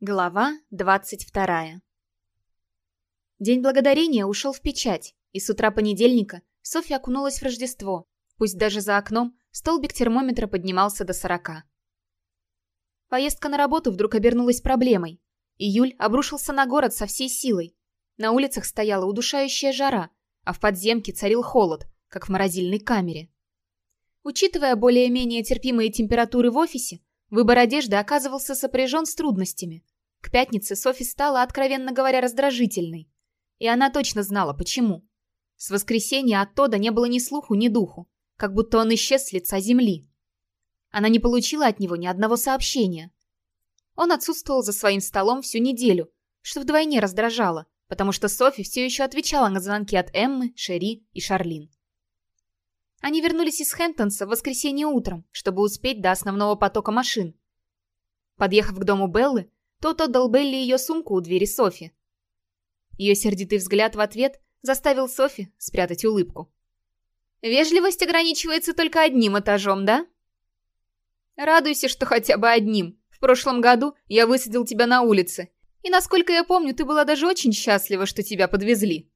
Глава 22 День Благодарения ушел в печать, и с утра понедельника Софья окунулась в Рождество. Пусть даже за окном столбик термометра поднимался до сорока. Поездка на работу вдруг обернулась проблемой. Июль обрушился на город со всей силой. На улицах стояла удушающая жара, а в подземке царил холод, как в морозильной камере. Учитывая более-менее терпимые температуры в офисе, Выбор одежды оказывался сопряжен с трудностями. К пятнице Софи стала, откровенно говоря, раздражительной. И она точно знала, почему. С воскресенья от Тода не было ни слуху, ни духу, как будто он исчез с лица земли. Она не получила от него ни одного сообщения. Он отсутствовал за своим столом всю неделю, что вдвойне раздражало, потому что Софи все еще отвечала на звонки от Эммы, Шери и Шарлин. Они вернулись из Хэнтонса в воскресенье утром, чтобы успеть до основного потока машин. Подъехав к дому Беллы, тот отдал Белли ее сумку у двери Софи. Ее сердитый взгляд в ответ заставил Софи спрятать улыбку. «Вежливость ограничивается только одним этажом, да?» «Радуйся, что хотя бы одним. В прошлом году я высадил тебя на улице, и, насколько я помню, ты была даже очень счастлива, что тебя подвезли».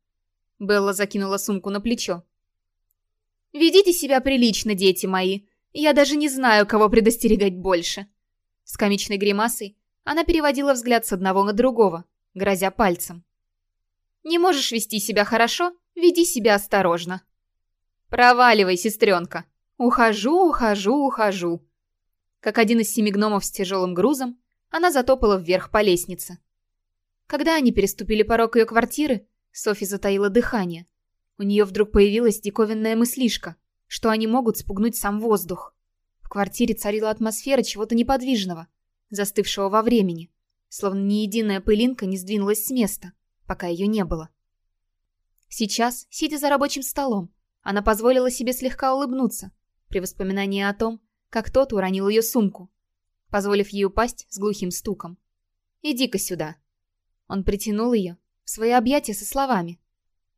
Белла закинула сумку на плечо. Ведите себя прилично, дети мои. Я даже не знаю, кого предостерегать больше. С комичной гримасой она переводила взгляд с одного на другого, грозя пальцем. Не можешь вести себя хорошо? Веди себя осторожно. Проваливай, сестренка. Ухожу, ухожу, ухожу. Как один из семи гномов с тяжелым грузом, она затопала вверх по лестнице. Когда они переступили порог ее квартиры, Софи затаила дыхание, у нее вдруг появилась диковинная мыслишка, что они могут спугнуть сам воздух. В квартире царила атмосфера чего-то неподвижного, застывшего во времени, словно ни единая пылинка не сдвинулась с места, пока ее не было. Сейчас, сидя за рабочим столом, она позволила себе слегка улыбнуться при воспоминании о том, как тот уронил ее сумку, позволив ей упасть с глухим стуком. «Иди-ка сюда». Он притянул ее в свои объятия со словами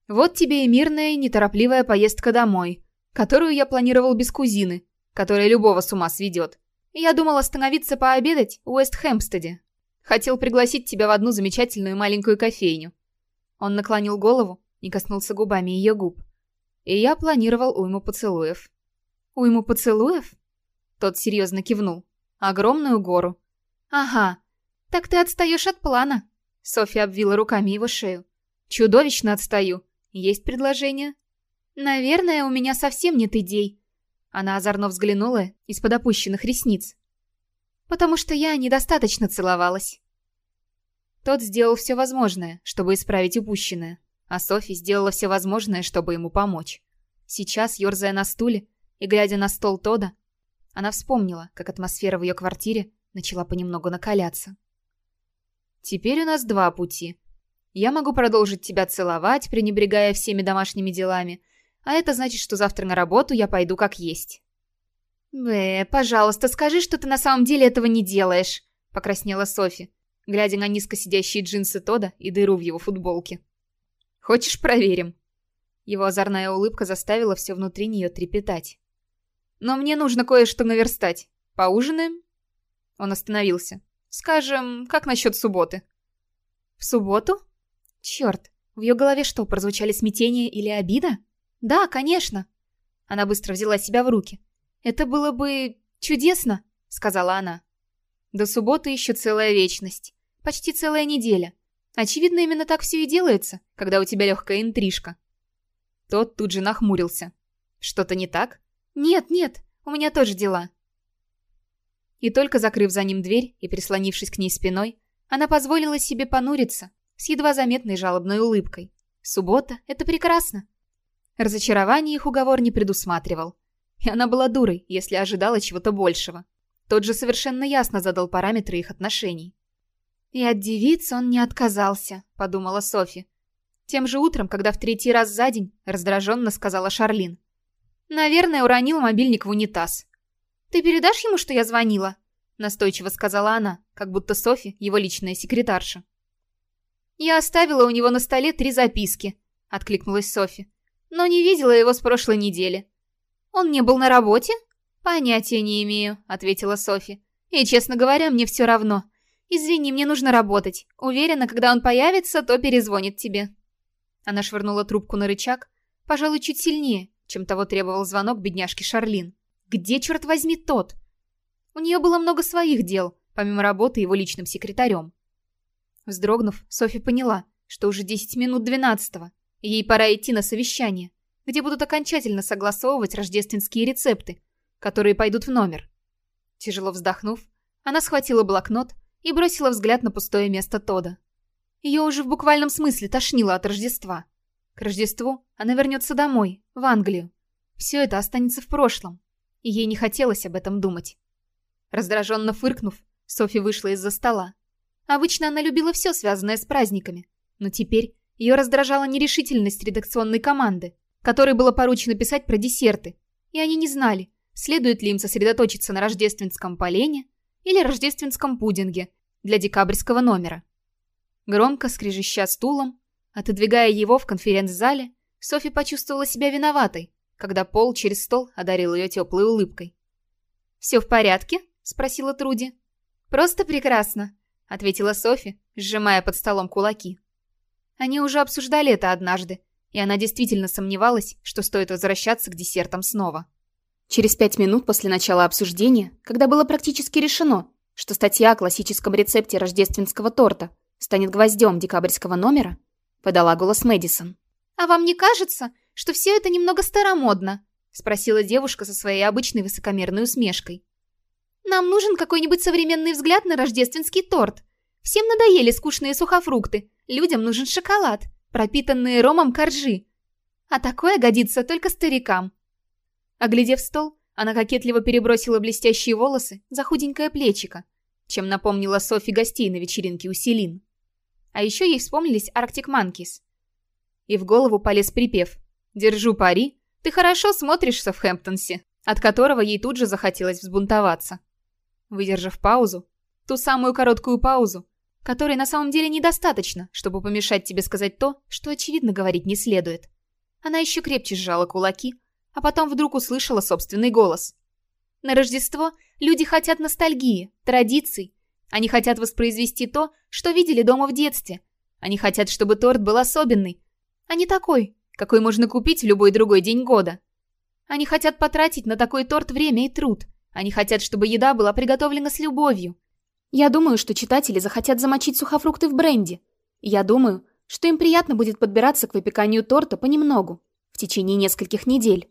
вот тебе и мирная, неторопливая поездка домой, которую я планировал без кузины, которая любого с ума сведет. Я думал остановиться пообедать в Уэст-Хэмпстеде. Хотел пригласить тебя в одну замечательную маленькую кофейню. Он наклонил голову и коснулся губами ее губ. И я планировал уйму поцелуев. Уйму поцелуев? Тот серьезно кивнул. Огромную гору. Ага. Так ты отстаешь от плана. Софья обвила руками его шею. Чудовищно отстаю. Есть предложение?» «Наверное, у меня совсем нет идей». Она озорно взглянула из-под опущенных ресниц. «Потому что я недостаточно целовалась». Тот сделал все возможное, чтобы исправить упущенное, а Софи сделала все возможное, чтобы ему помочь. Сейчас, ерзая на стуле и глядя на стол Тода, она вспомнила, как атмосфера в ее квартире начала понемногу накаляться. «Теперь у нас два пути», я могу продолжить тебя целовать, пренебрегая всеми домашними делами. А это значит, что завтра на работу я пойду как есть. «Бэ, пожалуйста, скажи, что ты на самом деле этого не делаешь», — покраснела Софи, глядя на низко сидящие джинсы Тода и дыру в его футболке. «Хочешь, проверим?» Его озорная улыбка заставила все внутри нее трепетать. «Но мне нужно кое-что наверстать. Поужинаем?» Он остановился. «Скажем, как насчет субботы?» «В субботу?» Черт, в ее голове что, прозвучали смятение или обида? Да, конечно. Она быстро взяла себя в руки. Это было бы чудесно, сказала она. До субботы еще целая вечность. Почти целая неделя. Очевидно, именно так все и делается, когда у тебя легкая интрижка. Тот тут же нахмурился. Что-то не так? Нет, нет, у меня тоже дела. И только закрыв за ним дверь и прислонившись к ней спиной, она позволила себе понуриться, с едва заметной жалобной улыбкой. Суббота — это прекрасно. Разочарование их уговор не предусматривал. И она была дурой, если ожидала чего-то большего. Тот же совершенно ясно задал параметры их отношений. «И от девиц он не отказался», — подумала Софи. Тем же утром, когда в третий раз за день, раздраженно сказала Шарлин. «Наверное, уронил мобильник в унитаз». «Ты передашь ему, что я звонила?» Настойчиво сказала она, как будто Софи его личная секретарша. «Я оставила у него на столе три записки», — откликнулась Софи. «Но не видела его с прошлой недели». «Он не был на работе?» «Понятия не имею», — ответила Софи. «И, честно говоря, мне все равно. «Извини, мне нужно работать. Уверена, когда он появится, то перезвонит тебе». Она швырнула трубку на рычаг, пожалуй, чуть сильнее, чем того требовал звонок бедняжки Шарлин. «Где, черт возьми, тот?» У нее было много своих дел, помимо работы его личным секретарем. Вздрогнув, Софи поняла, что уже 10 минут двенадцатого, и ей пора идти на совещание, где будут окончательно согласовывать рождественские рецепты, которые пойдут в номер. Тяжело вздохнув, она схватила блокнот и бросила взгляд на пустое место Тода. Ее уже в буквальном смысле тошнило от Рождества. К Рождеству она вернется домой, в Англию. Все это останется в прошлом, и ей не хотелось об этом думать. Раздраженно фыркнув, Софи вышла из-за стола. Обычно она любила все, связанное с праздниками, но теперь ее раздражала нерешительность редакционной команды, которой было поручено писать про десерты, и они не знали, следует ли им сосредоточиться на рождественском полене или рождественском пудинге для декабрьского номера. Громко скрежеща стулом, отодвигая его в конференц-зале, Софи почувствовала себя виноватой, когда Пол через стол одарил ее теплой улыбкой. «Все в порядке?» — спросила Труди. «Просто прекрасно», — ответила Софи, сжимая под столом кулаки. Они уже обсуждали это однажды, и она действительно сомневалась, что стоит возвращаться к десертам снова. Через пять минут после начала обсуждения, когда было практически решено, что статья о классическом рецепте рождественского торта станет гвоздем декабрьского номера, подала голос Мэдисон. «А вам не кажется, что все это немного старомодно?» спросила девушка со своей обычной высокомерной усмешкой. «Нам нужен какой-нибудь современный взгляд на рождественский торт. Всем надоели скучные сухофрукты, людям нужен шоколад, пропитанные ромом коржи. А такое годится только старикам». Оглядев стол, она кокетливо перебросила блестящие волосы за худенькое плечико, чем напомнила Софи гостей на вечеринке у Селин. А еще ей вспомнились Arctic Monkeys. И в голову полез припев «Держу пари, ты хорошо смотришься в Хэмптонсе», от которого ей тут же захотелось взбунтоваться. Выдержав паузу, ту самую короткую паузу, которой на самом деле недостаточно, чтобы помешать тебе сказать то, что очевидно говорить не следует. Она еще крепче сжала кулаки, а потом вдруг услышала собственный голос. На Рождество люди хотят ностальгии, традиций. Они хотят воспроизвести то, что видели дома в детстве. Они хотят, чтобы торт был особенный, а не такой, какой можно купить в любой другой день года. Они хотят потратить на такой торт время и труд. Они хотят, чтобы еда была приготовлена с любовью. Я думаю, что читатели захотят замочить сухофрукты в бренде. Я думаю, что им приятно будет подбираться к выпеканию торта понемногу, в течение нескольких недель.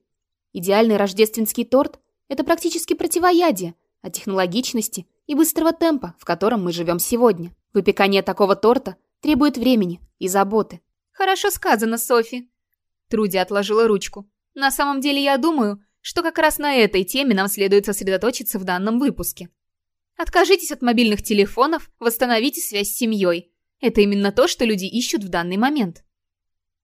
Идеальный рождественский торт – это практически противоядие от технологичности и быстрого темпа, в котором мы живем сегодня. Выпекание такого торта требует времени и заботы. «Хорошо сказано, Софи». Труди отложила ручку. «На самом деле я думаю, что как раз на этой теме нам следует сосредоточиться в данном выпуске. Откажитесь от мобильных телефонов, восстановите связь с семьей. Это именно то, что люди ищут в данный момент».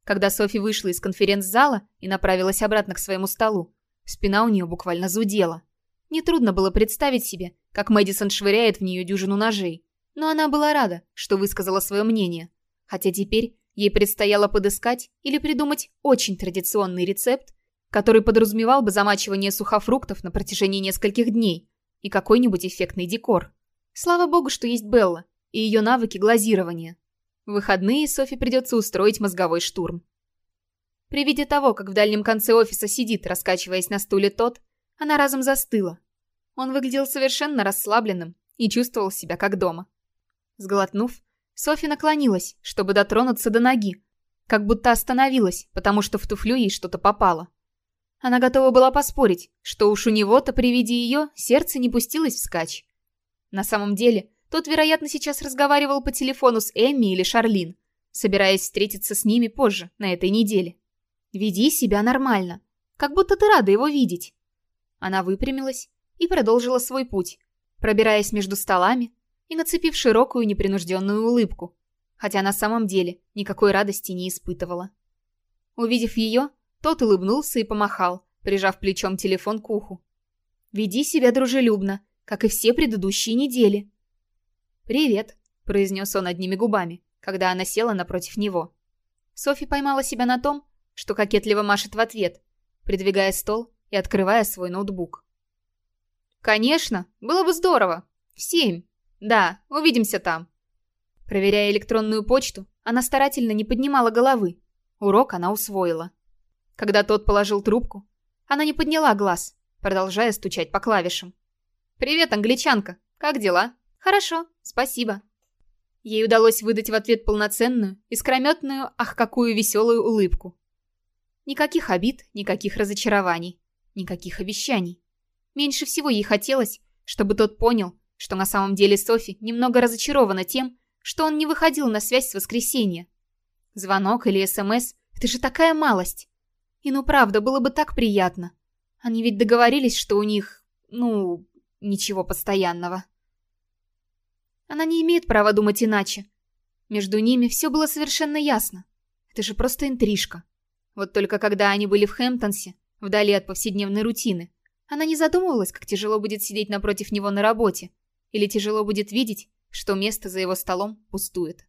Когда Софи вышла из конференц-зала и направилась обратно к своему столу, спина у нее буквально зудела. Нетрудно было представить себе, как Мэдисон швыряет в нее дюжину ножей. Но она была рада, что высказала свое мнение. Хотя теперь ей предстояло подыскать или придумать очень традиционный рецепт, который подразумевал бы замачивание сухофруктов на протяжении нескольких дней и какой-нибудь эффектный декор. Слава богу, что есть Белла и ее навыки глазирования. В выходные Софи придется устроить мозговой штурм. При виде того, как в дальнем конце офиса сидит, раскачиваясь на стуле тот, она разом застыла. Он выглядел совершенно расслабленным и чувствовал себя как дома. Сглотнув, Софи наклонилась, чтобы дотронуться до ноги, как будто остановилась, потому что в туфлю ей что-то попало. Она готова была поспорить, что уж у него-то при виде ее сердце не пустилось вскачь. На самом деле, тот, вероятно, сейчас разговаривал по телефону с Эмми или Шарлин, собираясь встретиться с ними позже, на этой неделе. «Веди себя нормально, как будто ты рада его видеть». Она выпрямилась и продолжила свой путь, пробираясь между столами и нацепив широкую непринужденную улыбку, хотя на самом деле никакой радости не испытывала. Увидев ее, тот улыбнулся и помахал, прижав плечом телефон к уху. «Веди себя дружелюбно, как и все предыдущие недели», «Привет», — произнес он одними губами, когда она села напротив него. Софи поймала себя на том, что кокетливо машет в ответ, придвигая стол и открывая свой ноутбук. «Конечно, было бы здорово. В семь. Да, увидимся там. Проверяя электронную почту, она старательно не поднимала головы. Урок она усвоила. Когда тот положил трубку, она не подняла глаз, продолжая стучать по клавишам. «Привет, англичанка! Как дела?» «Хорошо, спасибо». Ей удалось выдать в ответ полноценную, искрометную, ах, какую веселую улыбку. Никаких обид, никаких разочарований, никаких обещаний. Меньше всего ей хотелось, чтобы тот понял, что на самом деле Софи немного разочарована тем, что он не выходил на связь с воскресенья. Звонок или СМС — это же такая малость. И ну правда, было бы так приятно. Они ведь договорились, что у них, ну, ничего постоянного. Она не имеет права думать иначе. Между ними все было совершенно ясно. Это же просто интрижка. Вот только когда они были в Хэмптонсе, вдали от повседневной рутины, она не задумывалась, как тяжело будет сидеть напротив него на работе, или тяжело будет видеть, что место за его столом пустует.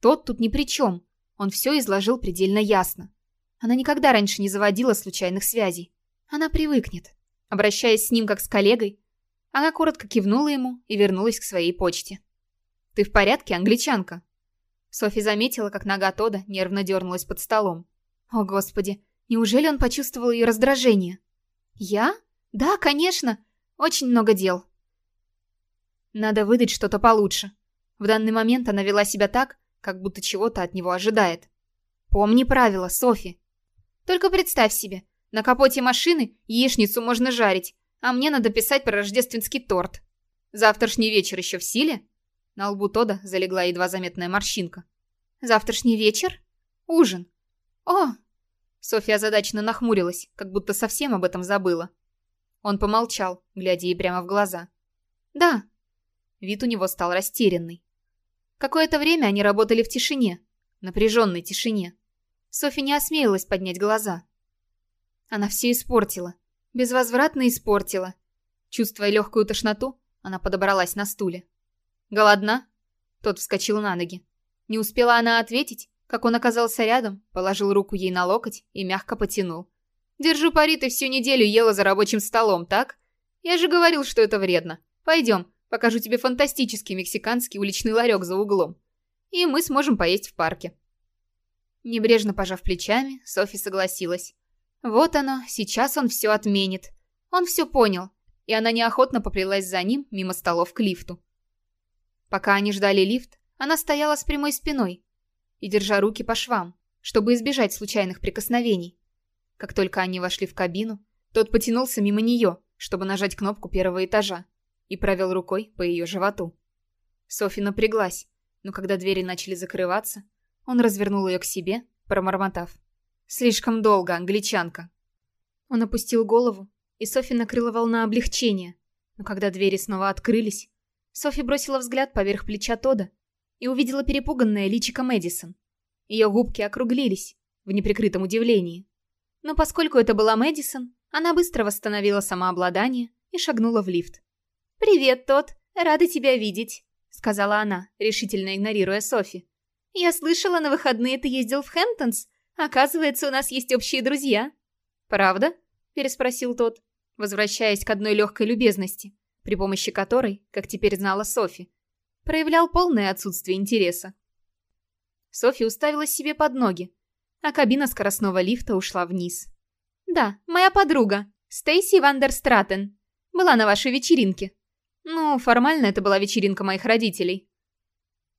Тот тут ни при чем, он все изложил предельно ясно. Она никогда раньше не заводила случайных связей. Она привыкнет. Обращаясь с ним как с коллегой, она коротко кивнула ему и вернулась к своей почте. «Ты в порядке, англичанка?» Софи заметила, как нога Тода нервно дернулась под столом. «О, Господи, неужели он почувствовал ее раздражение?» «Я? Да, конечно. Очень много дел». Надо выдать что-то получше. В данный момент она вела себя так, как будто чего-то от него ожидает. Помни правила, Софи. Только представь себе, на капоте машины яичницу можно жарить, а мне надо писать про рождественский торт. Завтрашний вечер еще в силе? На лбу Тода залегла едва заметная морщинка. Завтрашний вечер? Ужин. О! Софья озадаченно нахмурилась, как будто совсем об этом забыла. Он помолчал, глядя ей прямо в глаза. Да. Вид у него стал растерянный. Какое-то время они работали в тишине, напряженной тишине. Софья не осмелилась поднять глаза. Она все испортила. Безвозвратно испортила. Чувствуя легкую тошноту, она подобралась на стуле. «Голодна?» Тот вскочил на ноги. Не успела она ответить, как он оказался рядом, положил руку ей на локоть и мягко потянул. «Держу пари, ты всю неделю ела за рабочим столом, так? Я же говорил, что это вредно. Пойдем, покажу тебе фантастический мексиканский уличный ларек за углом. И мы сможем поесть в парке». Небрежно пожав плечами, Софи согласилась. Вот оно, сейчас он все отменит. Он все понял, и она неохотно поплелась за ним мимо столов к лифту. Пока они ждали лифт, она стояла с прямой спиной и держа руки по швам, чтобы избежать случайных прикосновений. Как только они вошли в кабину, тот потянулся мимо нее, чтобы нажать кнопку первого этажа, и провел рукой по ее животу. Софи напряглась, но когда двери начали закрываться, он развернул ее к себе, промормотав. «Слишком долго, англичанка». Он опустил голову, и Софи накрыла волна облегчения. Но когда двери снова открылись, Софи бросила взгляд поверх плеча Тода и увидела перепуганное личико Мэдисон. Ее губки округлились в неприкрытом удивлении. Но поскольку это была Мэдисон, она быстро восстановила самообладание и шагнула в лифт. «Привет, Тод, рада тебя видеть», — сказала она, решительно игнорируя Софи. «Я слышала, на выходные ты ездил в Хэмптонс. Оказывается, у нас есть общие друзья». «Правда?» – переспросил тот, возвращаясь к одной легкой любезности, при помощи которой, как теперь знала Софи, проявлял полное отсутствие интереса. Софи уставилась себе под ноги, а кабина скоростного лифта ушла вниз. «Да, моя подруга, Стейси Вандерстратен, была на вашей вечеринке. Ну, формально это была вечеринка моих родителей.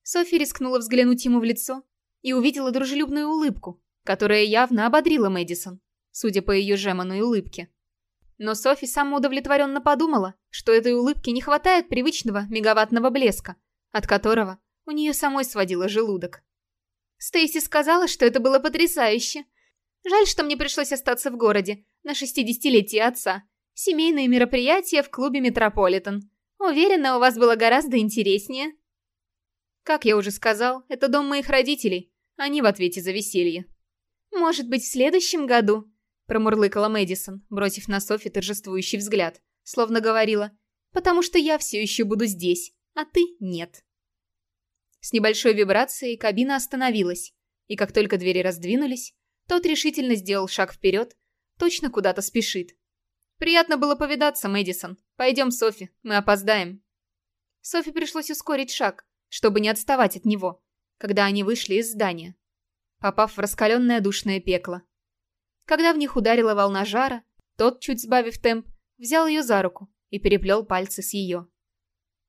Софи рискнула взглянуть ему в лицо и увидела дружелюбную улыбку, которая явно ободрила Мэдисон, судя по ее жеманной улыбке. Но Софи самоудовлетворенно подумала, что этой улыбке не хватает привычного мегаваттного блеска, от которого у нее самой сводило желудок. Стейси сказала, что это было потрясающе. Жаль, что мне пришлось остаться в городе на шестидесятилетие отца. Семейные мероприятия в клубе Метрополитен. Уверена, у вас было гораздо интереснее. Как я уже сказал, это дом моих родителей. Они в ответе за веселье. «Может быть, в следующем году?» Промурлыкала Мэдисон, бросив на Софи торжествующий взгляд. Словно говорила, «Потому что я все еще буду здесь, а ты нет». С небольшой вибрацией кабина остановилась, и как только двери раздвинулись, тот решительно сделал шаг вперед, точно куда-то спешит. «Приятно было повидаться, Мэдисон. Пойдем, Софи, мы опоздаем». Софи пришлось ускорить шаг, чтобы не отставать от него, когда они вышли из здания, попав в раскаленное душное пекло. Когда в них ударила волна жара, тот, чуть сбавив темп, взял ее за руку и переплел пальцы с ее.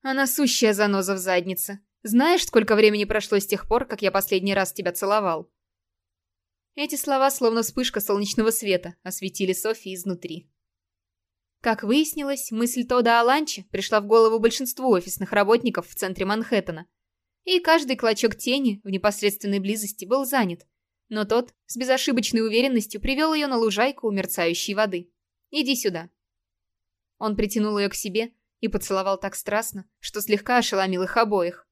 «Она сущая заноза в заднице. Знаешь, сколько времени прошло с тех пор, как я последний раз тебя целовал?» Эти слова, словно вспышка солнечного света, осветили Софи изнутри. Как выяснилось, мысль Тода о ланче пришла в голову большинству офисных работников в центре Манхэттена. И каждый клочок тени в непосредственной близости был занят. Но тот с безошибочной уверенностью привел ее на лужайку у мерцающей воды. «Иди сюда». Он притянул ее к себе и поцеловал так страстно, что слегка ошеломил их обоих.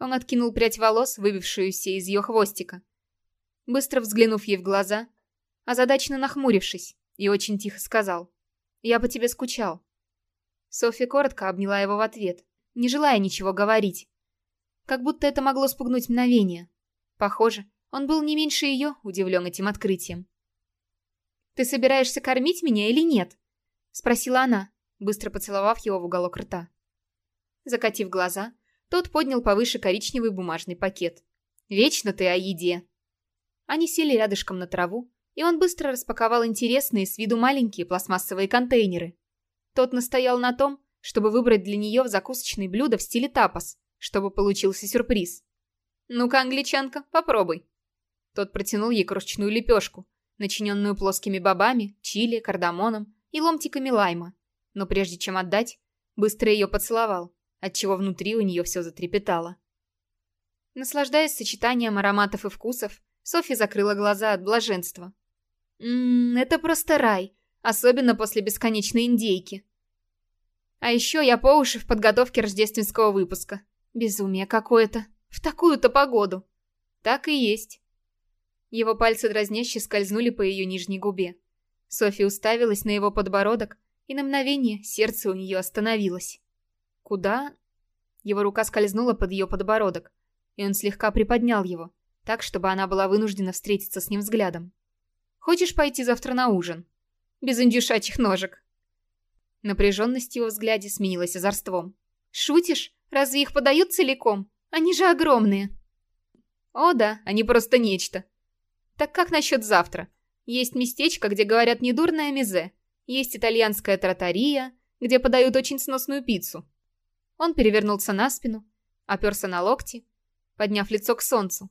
Он откинул прядь волос, выбившуюся из ее хвостика. Быстро взглянув ей в глаза, озадаченно нахмурившись, и очень тихо сказал «Я по тебе скучал». Софья коротко обняла его в ответ, не желая ничего говорить. Как будто это могло спугнуть мгновение. Похоже, он был не меньше ее удивлен этим открытием. «Ты собираешься кормить меня или нет?» — спросила она, быстро поцеловав его в уголок рта. Закатив глаза, тот поднял повыше коричневый бумажный пакет. «Вечно ты о еде!» Они сели рядышком на траву, и он быстро распаковал интересные с виду маленькие пластмассовые контейнеры. Тот настоял на том, чтобы выбрать для нее закусочные блюда в стиле тапос, чтобы получился сюрприз. «Ну-ка, англичанка, попробуй». Тот протянул ей крошечную лепешку, начиненную плоскими бобами, чили, кардамоном и ломтиками лайма. Но прежде чем отдать, быстро ее поцеловал, отчего внутри у нее все затрепетало. Наслаждаясь сочетанием ароматов и вкусов, Софья закрыла глаза от блаженства. «Ммм, это просто рай, особенно после бесконечной индейки. А еще я по уши в подготовке рождественского выпуска. Безумие какое-то. В такую-то погоду. Так и есть. Его пальцы дразняще скользнули по ее нижней губе. Софья уставилась на его подбородок, и на мгновение сердце у нее остановилось. Куда? Его рука скользнула под ее подбородок, и он слегка приподнял его, так, чтобы она была вынуждена встретиться с ним взглядом. «Хочешь пойти завтра на ужин? Без индюшачьих ножек?» Напряженность его взгляде сменилась озорством. «Шутишь? Разве их подают целиком? Они же огромные!» «О да, они просто нечто. Так как насчет завтра? Есть местечко, где говорят недурное мизе. Есть итальянская тротария, где подают очень сносную пиццу. Он перевернулся на спину, оперся на локти, подняв лицо к солнцу.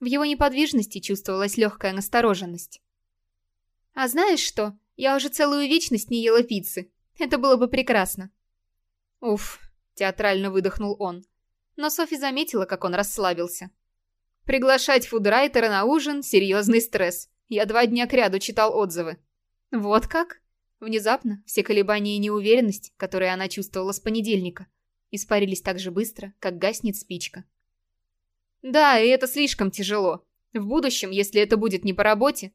В его неподвижности чувствовалась легкая настороженность. «А знаешь что? Я уже целую вечность не ела пиццы. Это было бы прекрасно». «Уф», — театрально выдохнул он. Но Софи заметила, как он расслабился. Приглашать фудрайтера на ужин – серьезный стресс. Я два дня кряду читал отзывы. Вот как? Внезапно все колебания и неуверенность, которые она чувствовала с понедельника, испарились так же быстро, как гаснет спичка. Да, и это слишком тяжело. В будущем, если это будет не по работе,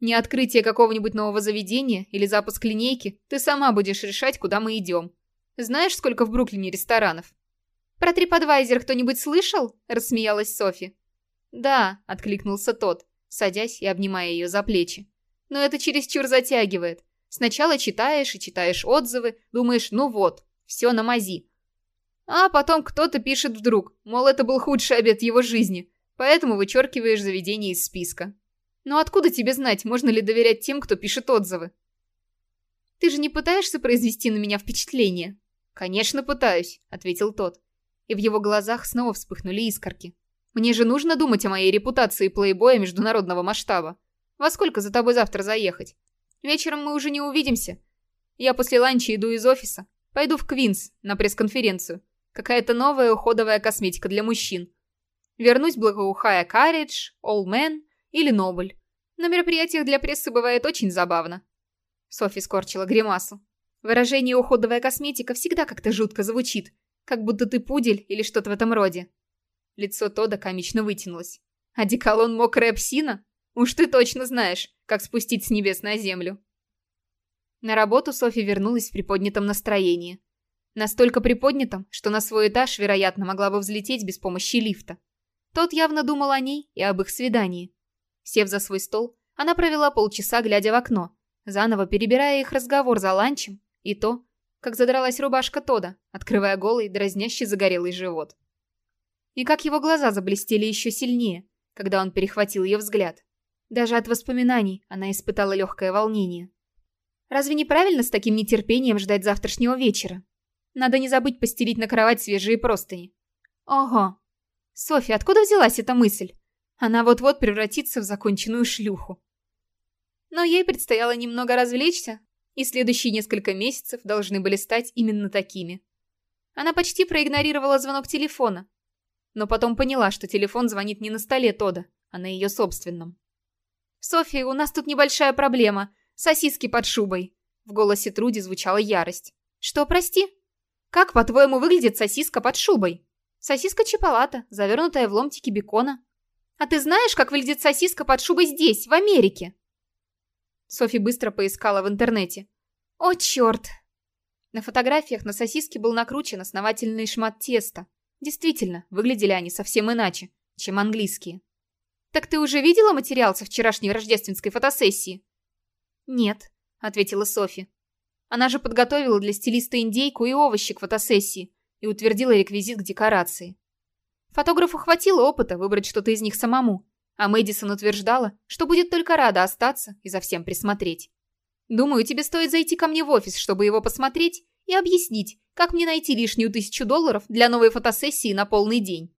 не открытие какого-нибудь нового заведения или запуск линейки, ты сама будешь решать, куда мы идем. Знаешь, сколько в Бруклине ресторанов? «Про TripAdvisor кто-нибудь слышал?» – рассмеялась Софи. «Да», – откликнулся тот, садясь и обнимая ее за плечи. «Но это чересчур затягивает. Сначала читаешь и читаешь отзывы, думаешь, ну вот, все на мази. А потом кто-то пишет вдруг, мол, это был худший обед его жизни, поэтому вычеркиваешь заведение из списка. Но откуда тебе знать, можно ли доверять тем, кто пишет отзывы? Ты же не пытаешься произвести на меня впечатление? Конечно, пытаюсь, ответил тот и в его глазах снова вспыхнули искорки. «Мне же нужно думать о моей репутации плейбоя международного масштаба. Во сколько за тобой завтра заехать? Вечером мы уже не увидимся. Я после ланча иду из офиса. Пойду в Квинс на пресс-конференцию. Какая-то новая уходовая косметика для мужчин. Вернусь благоухая Карридж, Олмен или Нобль. На мероприятиях для прессы бывает очень забавно». Софи скорчила гримасу. Выражение «уходовая косметика» всегда как-то жутко звучит, как будто ты пудель или что-то в этом роде. Лицо Тода комично вытянулось. Одеколон мокрая псина? Уж ты точно знаешь, как спустить с небес на землю. На работу Софи вернулась в приподнятом настроении. Настолько приподнятом, что на свой этаж, вероятно, могла бы взлететь без помощи лифта. Тот явно думал о ней и об их свидании. Сев за свой стол, она провела полчаса, глядя в окно, заново перебирая их разговор за ланчем и то, как задралась рубашка Тода, открывая голый, дразнящий загорелый живот. И как его глаза заблестели еще сильнее, когда он перехватил ее взгляд. Даже от воспоминаний она испытала легкое волнение. Разве не правильно с таким нетерпением ждать завтрашнего вечера? Надо не забыть постелить на кровать свежие простыни. Ого. Софья, откуда взялась эта мысль? Она вот-вот превратится в законченную шлюху. Но ей предстояло немного развлечься, и следующие несколько месяцев должны были стать именно такими. Она почти проигнорировала звонок телефона, но потом поняла, что телефон звонит не на столе Тода, а на ее собственном. «София, у нас тут небольшая проблема. Сосиски под шубой». В голосе Труди звучала ярость. «Что, прости?» «Как, по-твоему, выглядит сосиска под шубой?» «Сосиска чиполата, завернутая в ломтики бекона». «А ты знаешь, как выглядит сосиска под шубой здесь, в Америке?» Софи быстро поискала в интернете. «О, черт!» На фотографиях на сосиске был накручен основательный шмат теста. Действительно, выглядели они совсем иначе, чем английские. «Так ты уже видела материал со вчерашней рождественской фотосессии?» «Нет», — ответила Софи. Она же подготовила для стилиста индейку и овощи к фотосессии и утвердила реквизит к декорации. Фотографу хватило опыта выбрать что-то из них самому, а Мэдисон утверждала, что будет только рада остаться и за всем присмотреть. «Думаю, тебе стоит зайти ко мне в офис, чтобы его посмотреть и объяснить, как мне найти лишнюю тысячу долларов для новой фотосессии на полный день».